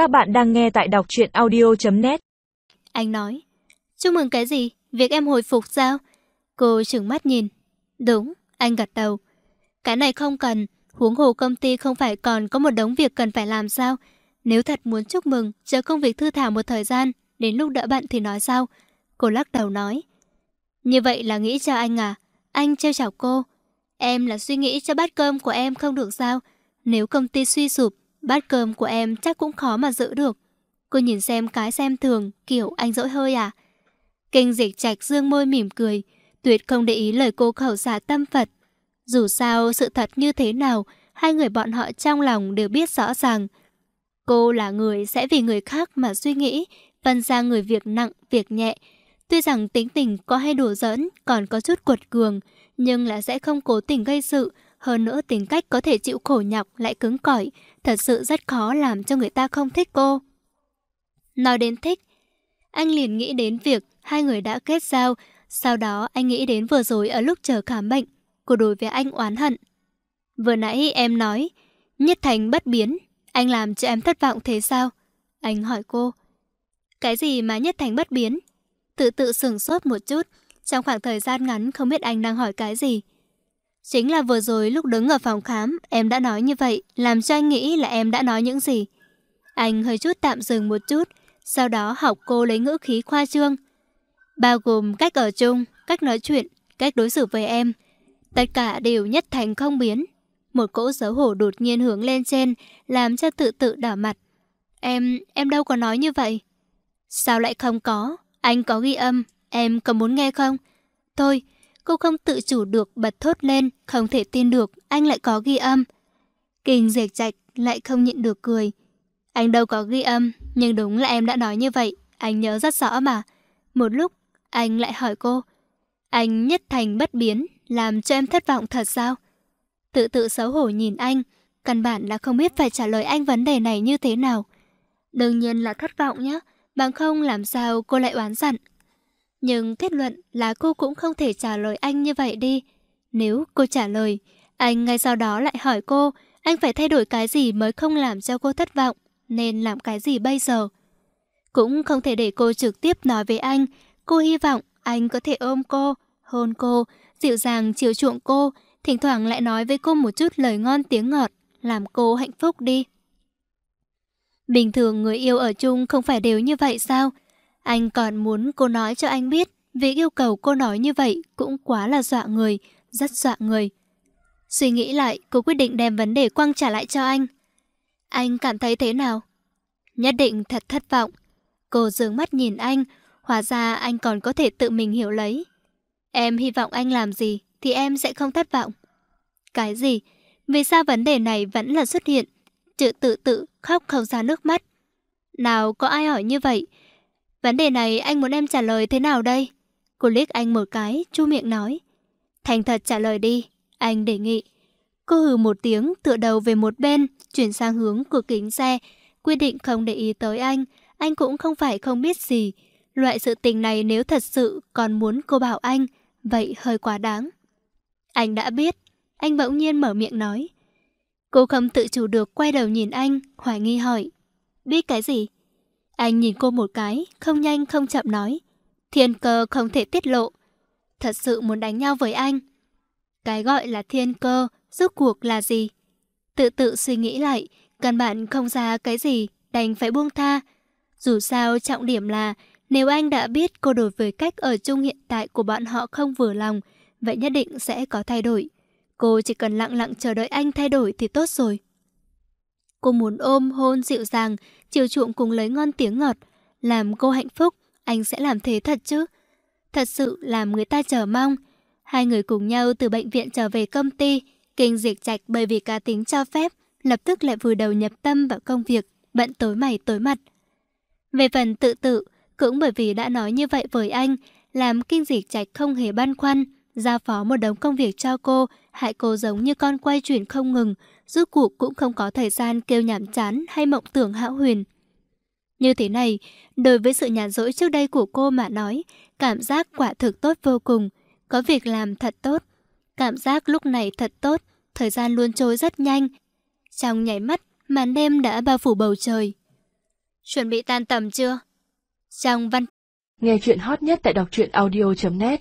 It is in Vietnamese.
Các bạn đang nghe tại đọc truyện audio.net Anh nói Chúc mừng cái gì? Việc em hồi phục sao? Cô trừng mắt nhìn. Đúng, anh gật đầu. Cái này không cần Huống hồ công ty không phải còn có một đống việc cần phải làm sao? Nếu thật muốn chúc mừng Chờ công việc thư thả một thời gian Đến lúc đỡ bận thì nói sao Cô lắc đầu nói. Như vậy là nghĩ cho anh à? Anh trêu chọc cô. Em là suy nghĩ cho bát cơm của em không được sao? Nếu công ty suy sụp Bát cơm của em chắc cũng khó mà giữ được. Cô nhìn xem cái xem thường Kiểu anh dỗi hơi à? Kinh dịch trạch dương môi mỉm cười Tuyệt không để ý lời cô khẩu xả tâm Phật. Dù sao sự thật như thế nào Hai người bọn họ trong lòng đều biết rõ ràng. Cô là người sẽ vì người khác mà suy nghĩ Phân ra người việc nặng, việc nhẹ. Tuy rằng tính tình có hay đùa giỡn Còn có chút cuột cường Nhưng là sẽ không cố tình gây sự hơn nữa tính cách có thể chịu khổ nhọc Lại cứng cỏi, Thật sự rất khó làm cho người ta không thích cô. Nói đến thích, Anh liền nghĩ đến việc Hai người đã kết giao, Sau đó anh nghĩ đến vừa rồi ở lúc chờ khám bệnh Cô đối với anh oán hận. Vừa nãy em nói, Nhất thành bất biến, Anh làm cho em thất vọng thế sao? Anh hỏi cô. Cái gì mà nhất thành bất biến? Tự tự sửng sốt một chút, Trong khoảng thời gian ngắn không biết anh đang hỏi cái gì. Chính là vừa rồi lúc đứng ở phòng khám Em đã nói như vậy Làm cho anh nghĩ là em đã nói những gì? Anh hơi chút tạm dừng một chút Sau đó học cô lấy ngữ khí khoa trương. Bao gồm cách ở chung Cách nói chuyện Cách đối xử với em. Tất cả đều nhất thành không biến. Một cỗ xấu hổ đột nhiên hướng lên trên Làm cho tự tự đỏ mặt. Em, em đâu có nói như vậy? Sao lại không có? Anh có ghi âm Em có muốn nghe không? Thôi Cô không tự chủ được bật thốt lên, Không thể tin được, anh lại có ghi âm. Kinh dệt chạch lại không nhịn được cười. Anh đâu có ghi âm, Nhưng đúng là em đã nói như vậy, Anh nhớ rất rõ mà. Một lúc, anh lại hỏi cô, Anh nhất thành bất biến, Làm cho em thất vọng thật sao? Tự tự xấu hổ nhìn anh, Căn bản là không biết phải trả lời anh vấn đề này như thế nào. Đương nhiên là thất vọng nhé Bằng không làm sao cô lại oán giận nhưng kết luận là cô cũng không thể trả lời anh như vậy đi Nếu cô trả lời Anh ngay sau đó lại hỏi cô Anh phải thay đổi cái gì mới không làm cho cô thất vọng Nên làm cái gì bây giờ Cũng không thể để cô trực tiếp nói với anh Cô hy vọng anh có thể ôm cô, hôn cô, dịu dàng chiều chuộng cô, thỉnh thoảng lại nói với cô một chút lời ngon tiếng ngọt, làm cô hạnh phúc đi. Bình thường người yêu ở chung không phải đều như vậy sao? Anh còn muốn cô nói cho anh biết, việc yêu cầu cô nói như vậy cũng quá là dọa người, rất dọa người. Suy nghĩ lại, cô quyết định đem vấn đề quăng trả lại cho anh. Anh cảm thấy thế nào? Nhất định thật thất vọng. Cô dường mắt nhìn anh, Hóa ra anh còn có thể tự mình hiểu lấy. Em hy vọng anh làm gì thì em sẽ không thất vọng. Cái gì? Vì sao vấn đề này vẫn là xuất hiện? Chữ tự tự khóc không ra nước mắt. Nào có ai hỏi như vậy? Vấn đề này anh muốn em trả lời thế nào đây? Cô liếc anh một cái, chu miệng nói. Thành thật trả lời đi, anh đề nghị. Cô hừ một tiếng, tựa đầu về một bên, chuyển sang hướng của kính xe, quyết định không để ý tới anh. Anh cũng không phải không biết gì. Loại sự tình này nếu thật sự còn muốn cô bảo anh, vậy hơi quá đáng. Anh đã biết, anh bỗng nhiên mở miệng nói. Cô không tự chủ được quay đầu nhìn anh, hoài nghi hỏi. Biết cái gì? Anh nhìn cô một cái, không nhanh không chậm nói. Thiên cơ không thể tiết lộ. Thật sự muốn đánh nhau với anh. Cái gọi là thiên cơ, rốt cuộc là gì? Tự tự suy nghĩ lại, căn bản không ra cái gì, đành phải buông tha. Dù sao trọng điểm là nếu anh đã biết cô đối với cách ở chung hiện tại của bọn họ không vừa lòng, vậy nhất định sẽ có thay đổi. Cô chỉ cần lặng lặng chờ đợi anh thay đổi thì tốt rồi. Cô muốn ôm, hôn dịu dàng, chiều chuộng cùng lấy ngon tiếng ngọt. Làm cô hạnh phúc, anh sẽ làm thế thật chứ? Thật sự làm người ta chờ mong. Hai người cùng nhau từ bệnh viện trở về công ty, kinh diệt trạch bởi vì cá tính cho phép, lập tức lại vùi đầu nhập tâm vào công việc, bận tối mày tối mặt. Về phần tự tự, cũng bởi vì đã nói như vậy với anh, làm kinh diệt trạch không hề băn khoăn, gia phó một đống công việc cho cô, hại cô giống như con quay chuyển không ngừng, rốt cuộc cũng không có thời gian kêu nhảm chán hay mộng tưởng hão huyền. Như thế này, đối với sự nhàn rỗi trước đây của cô mà nói, cảm giác quả thực tốt vô cùng, có việc làm thật tốt. Cảm giác lúc này thật tốt, thời gian luôn trôi rất nhanh. Trong nhảy mắt, màn đêm đã bao phủ bầu trời. Chuẩn bị tan tầm chưa? Trong văn Nghe chuyện hot nhất tại đọc truyện audio.net